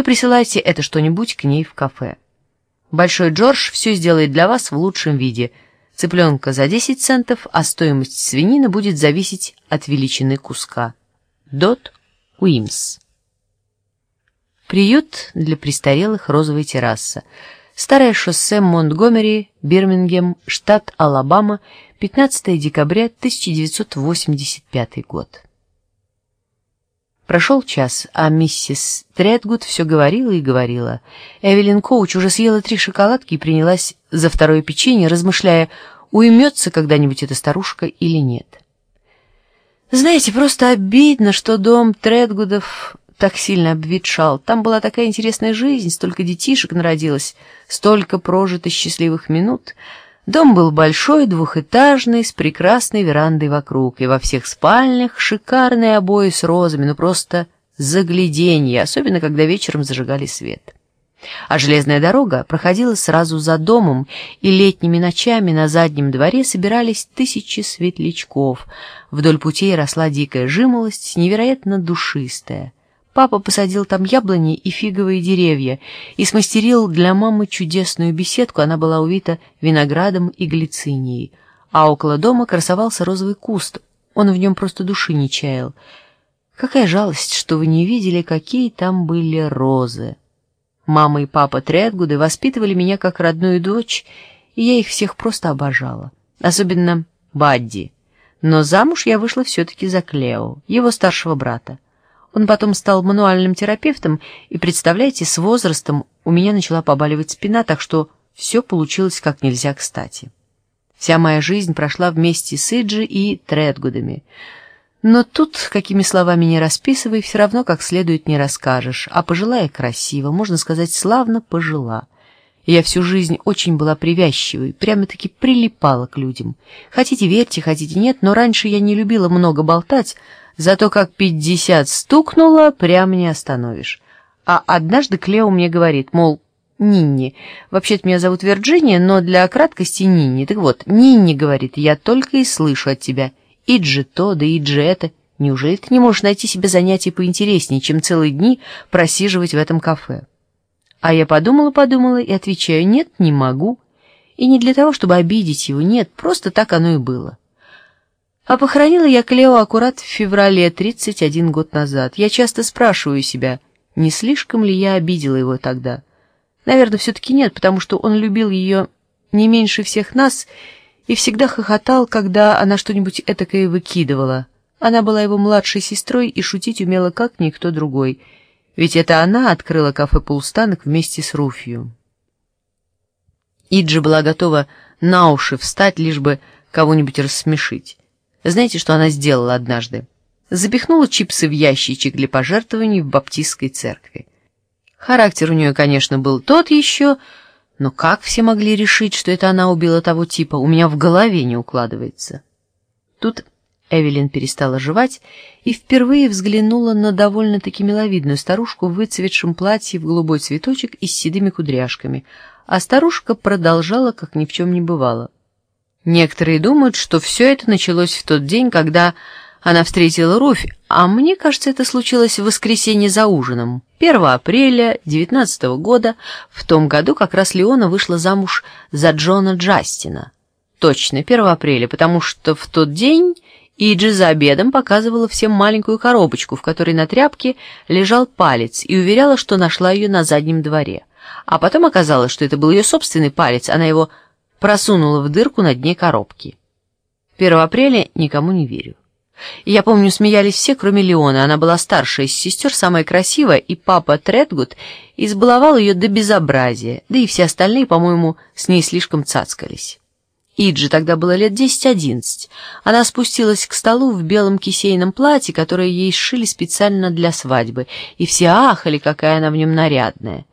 то присылайте это что-нибудь к ней в кафе. Большой Джордж все сделает для вас в лучшем виде. Цыпленка за 10 центов, а стоимость свинины будет зависеть от величины куска. Дот Уимс. Приют для престарелых «Розовая терраса». Старое шоссе Монтгомери, Бирмингем, штат Алабама, 15 декабря 1985 год. Прошел час, а миссис Тредгуд все говорила и говорила. Эвелин Коуч уже съела три шоколадки и принялась за второе печенье, размышляя, уймется когда-нибудь эта старушка или нет. Знаете, просто обидно, что дом Тредгудов так сильно обветшал. Там была такая интересная жизнь, столько детишек народилось, столько прожито счастливых минут — Дом был большой, двухэтажный, с прекрасной верандой вокруг, и во всех спальнях шикарные обои с розами, ну просто загляденье, особенно когда вечером зажигали свет. А железная дорога проходила сразу за домом, и летними ночами на заднем дворе собирались тысячи светлячков. Вдоль путей росла дикая жимолость, невероятно душистая. Папа посадил там яблони и фиговые деревья и смастерил для мамы чудесную беседку, она была увита виноградом и глицинией, а около дома красовался розовый куст, он в нем просто души не чаял. Какая жалость, что вы не видели, какие там были розы. Мама и папа Тредгуды воспитывали меня как родную дочь, и я их всех просто обожала, особенно Бадди. Но замуж я вышла все-таки за Клео, его старшего брата. Он потом стал мануальным терапевтом, и, представляете, с возрастом у меня начала побаливать спина, так что все получилось как нельзя кстати. Вся моя жизнь прошла вместе с Иджи и Тредгудами. Но тут, какими словами не расписывай, все равно как следует не расскажешь, а пожила я красиво, можно сказать, славно пожила. Я всю жизнь очень была привязчивой, прямо-таки прилипала к людям. Хотите верьте, хотите нет, но раньше я не любила много болтать, Зато как пятьдесят стукнуло, прямо не остановишь. А однажды Клео мне говорит, мол, Нинни, вообще-то меня зовут Вирджиния, но для краткости Нинни. Так вот, Нинни говорит, я только и слышу от тебя. Иджи то, да иджи это. Неужели ты не можешь найти себе занятие поинтереснее, чем целые дни просиживать в этом кафе? А я подумала-подумала и отвечаю, нет, не могу. И не для того, чтобы обидеть его, нет, просто так оно и было. А похоронила я Клео аккурат в феврале, 31 год назад. Я часто спрашиваю себя, не слишком ли я обидела его тогда. Наверное, все-таки нет, потому что он любил ее не меньше всех нас и всегда хохотал, когда она что-нибудь этакое выкидывала. Она была его младшей сестрой и шутить умела как никто другой, ведь это она открыла кафе «Полустанок» вместе с Руфью. Иджи была готова на уши встать, лишь бы кого-нибудь рассмешить. Знаете, что она сделала однажды? Запихнула чипсы в ящичек для пожертвований в баптистской церкви. Характер у нее, конечно, был тот еще, но как все могли решить, что это она убила того типа, у меня в голове не укладывается. Тут Эвелин перестала жевать и впервые взглянула на довольно-таки миловидную старушку в выцветшем платье в голубой цветочек и с седыми кудряшками, а старушка продолжала, как ни в чем не бывало. Некоторые думают, что все это началось в тот день, когда она встретила Руфь, а мне кажется, это случилось в воскресенье за ужином, 1 апреля 19 года, в том году как раз Леона вышла замуж за Джона Джастина. Точно, 1 апреля, потому что в тот день Иджи за обедом показывала всем маленькую коробочку, в которой на тряпке лежал палец, и уверяла, что нашла ее на заднем дворе. А потом оказалось, что это был ее собственный палец, она его просунула в дырку на дне коробки. 1 апреля никому не верю. Я помню, смеялись все, кроме Леона. Она была старшая из сестер, самая красивая, и папа Тредгуд избаловал ее до безобразия, да и все остальные, по-моему, с ней слишком цацкались. Иджи тогда было лет десять-одиннадцать. Она спустилась к столу в белом кисейном платье, которое ей сшили специально для свадьбы, и все ахали, какая она в нем нарядная.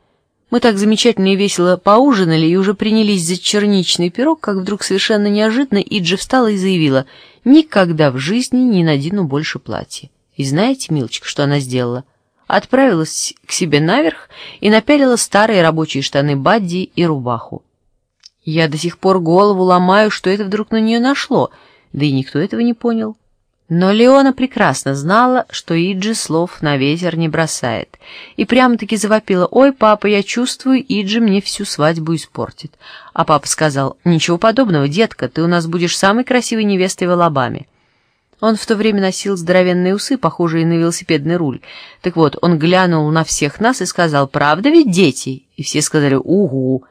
Мы так замечательно и весело поужинали и уже принялись за черничный пирог, как вдруг совершенно неожиданно Иджи встала и заявила, «Никогда в жизни не надену больше платья». И знаете, милочка, что она сделала? Отправилась к себе наверх и напялила старые рабочие штаны Бадди и рубаху. Я до сих пор голову ломаю, что это вдруг на нее нашло, да и никто этого не понял. Но Леона прекрасно знала, что Иджи слов на ветер не бросает, и прямо-таки завопила «Ой, папа, я чувствую, Иджи мне всю свадьбу испортит». А папа сказал «Ничего подобного, детка, ты у нас будешь самой красивой невестой в Алабаме». Он в то время носил здоровенные усы, похожие на велосипедный руль. Так вот, он глянул на всех нас и сказал «Правда ведь, дети?» И все сказали «Угу».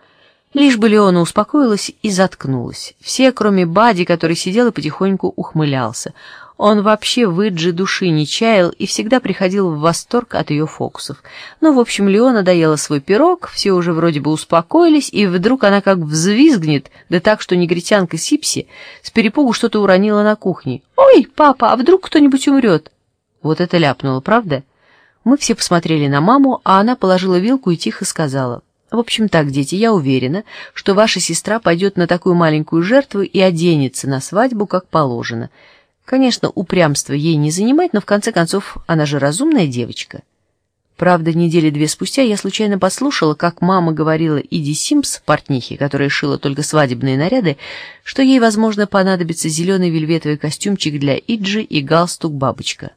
Лишь бы Леона успокоилась и заткнулась. Все, кроме Бади, который сидел и потихоньку ухмылялся. Он вообще в Иджи души не чаял и всегда приходил в восторг от ее фокусов. Но, в общем, Леона доела свой пирог, все уже вроде бы успокоились, и вдруг она как взвизгнет, да так, что негритянка Сипси с перепугу что-то уронила на кухне. «Ой, папа, а вдруг кто-нибудь умрет?» Вот это ляпнуло, правда? Мы все посмотрели на маму, а она положила вилку и тихо сказала. В общем так, дети, я уверена, что ваша сестра пойдет на такую маленькую жертву и оденется на свадьбу, как положено. Конечно, упрямство ей не занимать, но в конце концов она же разумная девочка. Правда, недели две спустя я случайно послушала, как мама говорила Иди Симпс, портнихе, которая шила только свадебные наряды, что ей, возможно, понадобится зеленый вельветовый костюмчик для Иджи и галстук-бабочка.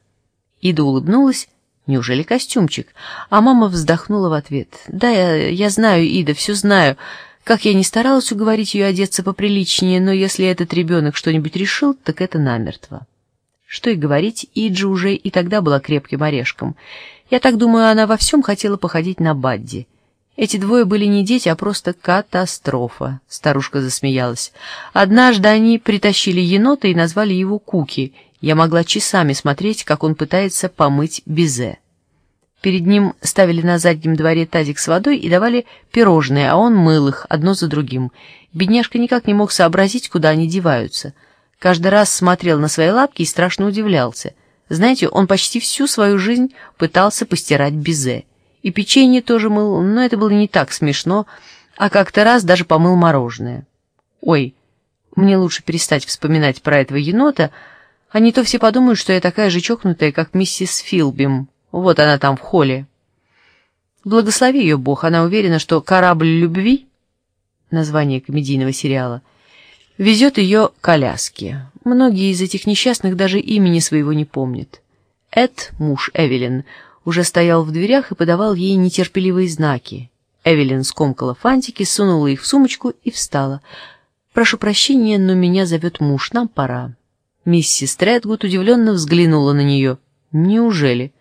Ида улыбнулась. Неужели костюмчик? А мама вздохнула в ответ. «Да, я, я знаю, Ида, все знаю. Как я не старалась уговорить ее одеться поприличнее, но если этот ребенок что-нибудь решил, так это намертво. Что и говорить, Иджи уже и тогда была крепким орешком. Я так думаю, она во всем хотела походить на Бадди. Эти двое были не дети, а просто катастрофа, старушка засмеялась. Однажды они притащили енота и назвали его Куки. Я могла часами смотреть, как он пытается помыть безе. Перед ним ставили на заднем дворе тазик с водой и давали пирожные, а он мыл их одно за другим. Бедняжка никак не мог сообразить, куда они деваются. Каждый раз смотрел на свои лапки и страшно удивлялся. Знаете, он почти всю свою жизнь пытался постирать безе. И печенье тоже мыл, но это было не так смешно, а как-то раз даже помыл мороженое. Ой, мне лучше перестать вспоминать про этого енота, а не то все подумают, что я такая же чокнутая, как миссис Филбим. Вот она там в холле. Благослови ее Бог, она уверена, что «Корабль любви» — название комедийного сериала — везет ее коляски. Многие из этих несчастных даже имени своего не помнят. Эд, муж Эвелин, уже стоял в дверях и подавал ей нетерпеливые знаки. Эвелин скомкала фантики, сунула их в сумочку и встала. «Прошу прощения, но меня зовет муж, нам пора». Миссис Тредгуд удивленно взглянула на нее. «Неужели?»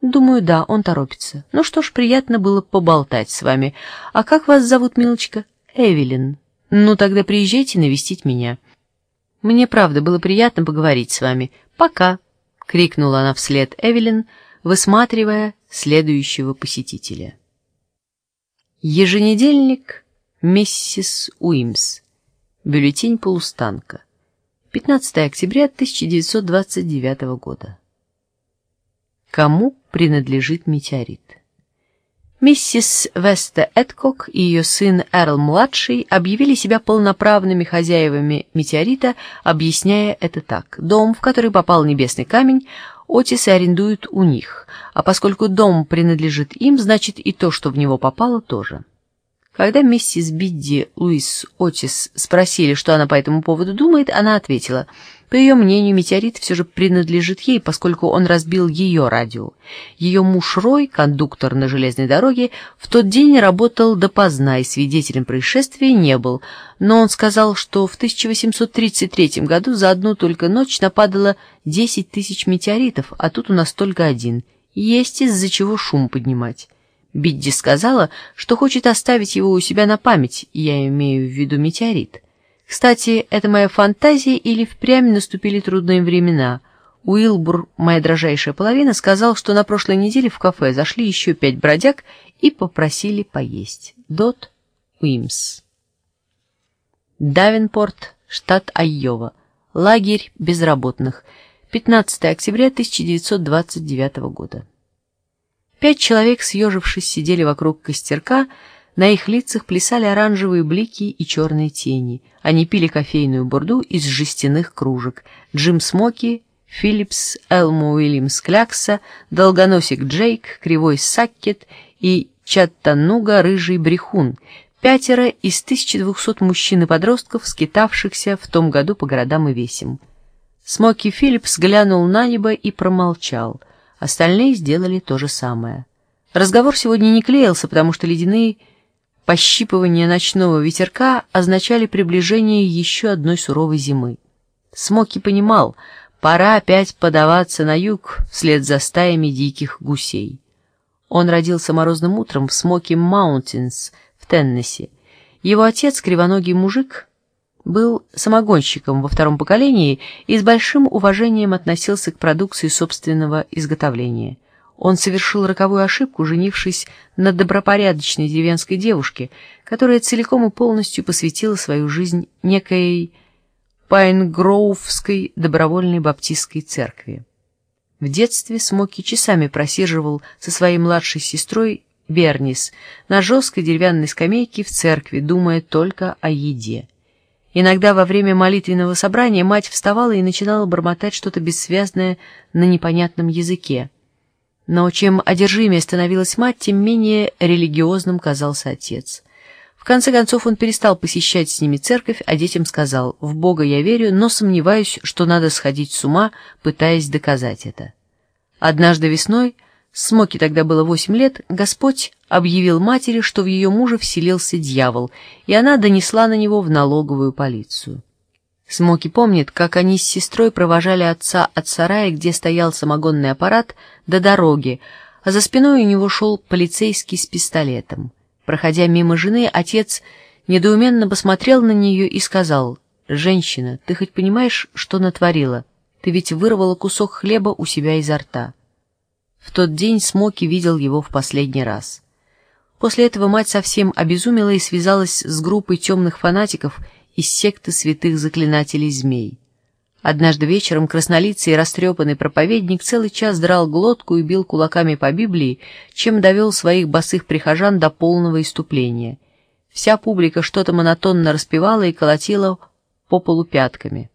Думаю, да, он торопится. Ну что ж, приятно было поболтать с вами. А как вас зовут, милочка? Эвелин. Ну тогда приезжайте навестить меня. Мне правда было приятно поговорить с вами. Пока, крикнула она вслед Эвелин, высматривая следующего посетителя. Еженедельник миссис Уимс. Бюллетень полустанка. 15 октября 1929 года. Кому принадлежит метеорит? Миссис Веста Эдкок и ее сын Эрл-младший объявили себя полноправными хозяевами метеорита, объясняя это так. Дом, в который попал небесный камень, Отисы арендуют у них, а поскольку дом принадлежит им, значит и то, что в него попало, тоже. Когда миссис Бидди Луис Отис спросили, что она по этому поводу думает, она ответила – по ее мнению, метеорит все же принадлежит ей, поскольку он разбил ее радио. Ее муж Рой, кондуктор на железной дороге, в тот день работал допоздна и свидетелем происшествия не был, но он сказал, что в 1833 году за одну только ночь нападало 10 тысяч метеоритов, а тут у нас только один. Есть из-за чего шум поднимать. Бидди сказала, что хочет оставить его у себя на память, я имею в виду метеорит. Кстати, это моя фантазия или впрямь наступили трудные времена. Уилбур, моя дрожайшая половина, сказал, что на прошлой неделе в кафе зашли еще пять бродяг и попросили поесть. Дот Уимс. Давенпорт, штат Айова. Лагерь безработных. 15 октября 1929 года. Пять человек, съежившись, сидели вокруг костерка, на их лицах плясали оранжевые блики и черные тени. Они пили кофейную бурду из жестяных кружек. Джим Смоки, Филлипс, Элмо Уильямс Клякса, Долгоносик Джейк, Кривой Саккет и Чаттануга Рыжий Брехун. Пятеро из 1200 мужчин и подростков, скитавшихся в том году по городам и весям. Смоки Филлипс глянул на небо и промолчал. Остальные сделали то же самое. Разговор сегодня не клеился, потому что ледяные пощипывания ночного ветерка означали приближение еще одной суровой зимы. Смоки понимал, пора опять подаваться на юг вслед за стаями диких гусей. Он родился морозным утром в Смоки Маунтинс в Теннесси. Его отец, кривоногий мужик, был самогонщиком во втором поколении и с большим уважением относился к продукции собственного изготовления. Он совершил роковую ошибку, женившись на добропорядочной деревенской девушке, которая целиком и полностью посвятила свою жизнь некой Пайнгроувской добровольной баптистской церкви. В детстве Смоки часами просиживал со своей младшей сестрой Бернис на жесткой деревянной скамейке в церкви, думая только о еде. Иногда во время молитвенного собрания мать вставала и начинала бормотать что-то бессвязное на непонятном языке. Но чем одержимее становилась мать, тем менее религиозным казался отец. В конце концов он перестал посещать с ними церковь, а детям сказал «В Бога я верю, но сомневаюсь, что надо сходить с ума, пытаясь доказать это». Однажды весной, Смоки тогда было восемь лет, Господь объявил матери, что в ее муже вселился дьявол, и она донесла на него в налоговую полицию. Смоки помнит, как они с сестрой провожали отца от сарая, где стоял самогонный аппарат, до дороги, а за спиной у него шел полицейский с пистолетом. Проходя мимо жены, отец недоуменно посмотрел на нее и сказал, «Женщина, ты хоть понимаешь, что натворила? Ты ведь вырвала кусок хлеба у себя изо рта». В тот день Смоки видел его в последний раз. После этого мать совсем обезумела и связалась с группой темных фанатиков — из секты святых заклинателей змей. Однажды вечером краснолицый и растрепанный проповедник целый час драл глотку и бил кулаками по Библии, чем довел своих босых прихожан до полного иступления. Вся публика что-то монотонно распевала и колотила по полу пятками.